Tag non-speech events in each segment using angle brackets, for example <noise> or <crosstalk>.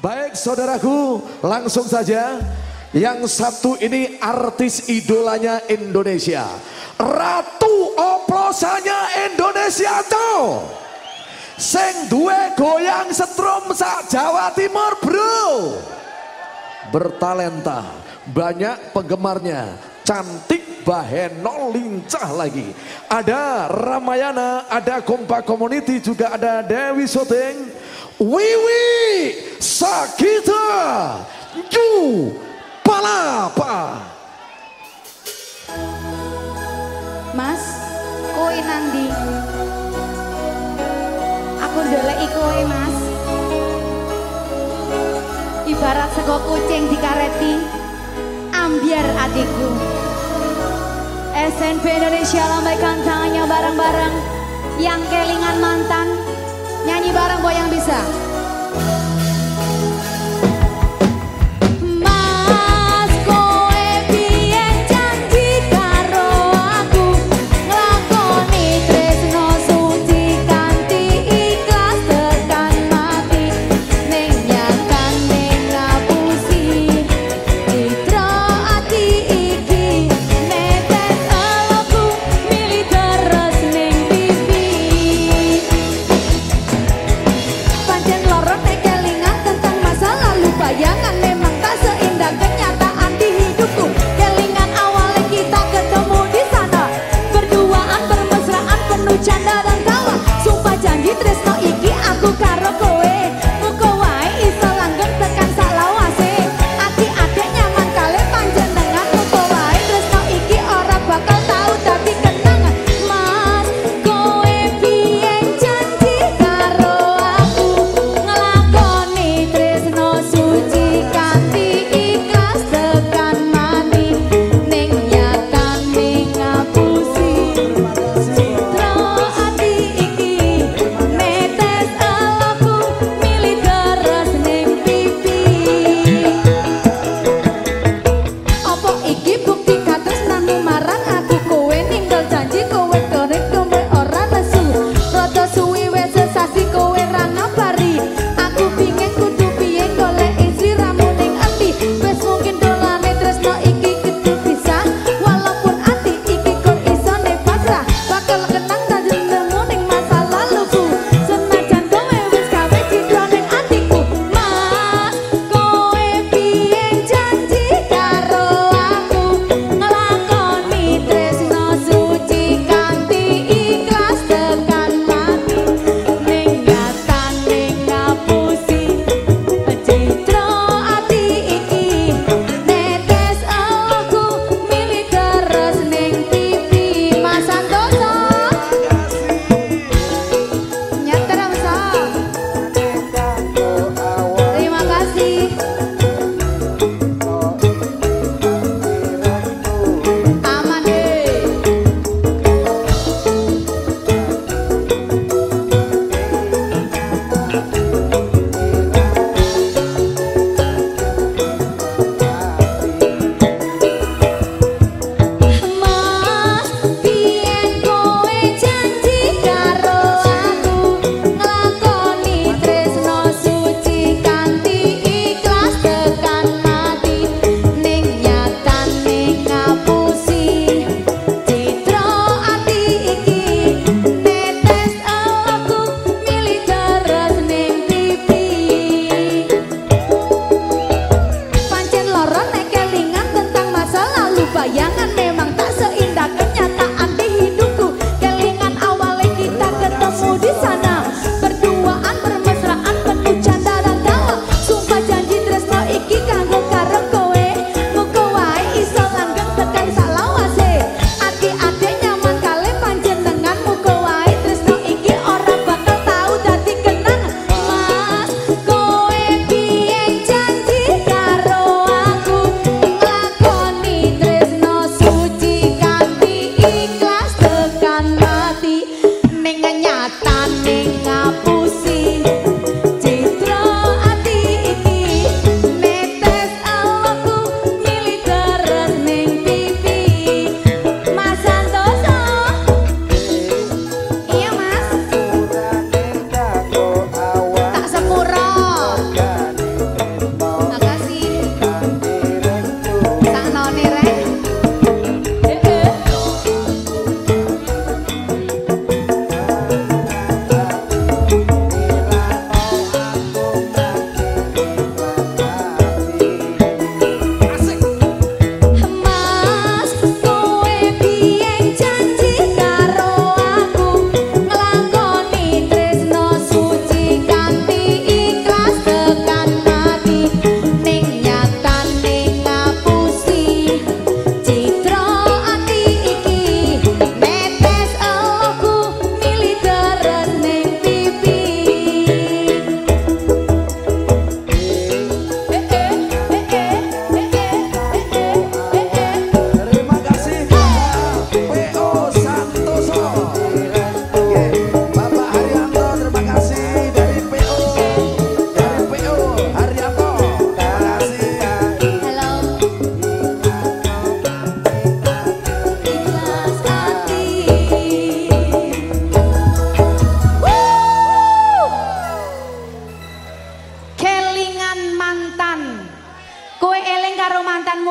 Baik saudaraku, langsung saja. Yang satu ini artis idolanya Indonesia. Ratu oplosannya Indonesia tuh. Sing duwe goyang setrum sak Jawa Timur bro. Bertalenta, banyak penggemarnya, cantik baheno lincah lagi. Ada Ramayana, ada Kompa Community, juga ada Dewi Soteng, Wiwi Sakita, Ju Palapa. Mas, kowe nandi. Aku ndeleki kowe, Mas. Ibarat sego kucing dikareti, ambiar adikku. SNP Indonesia lambaikan tangannya bareng-bareng. Yang kelingan mantan, nyanyi bareng boy yang bisa. bercanda dan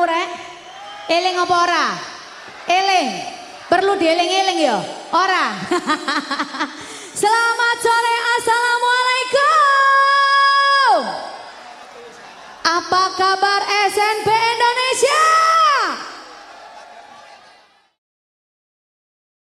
rek? Eling apa ora? Eling. Perlu dieling-eling ya? Ora. <laughs> Selamat sore. Assalamualaikum. Apa kabar?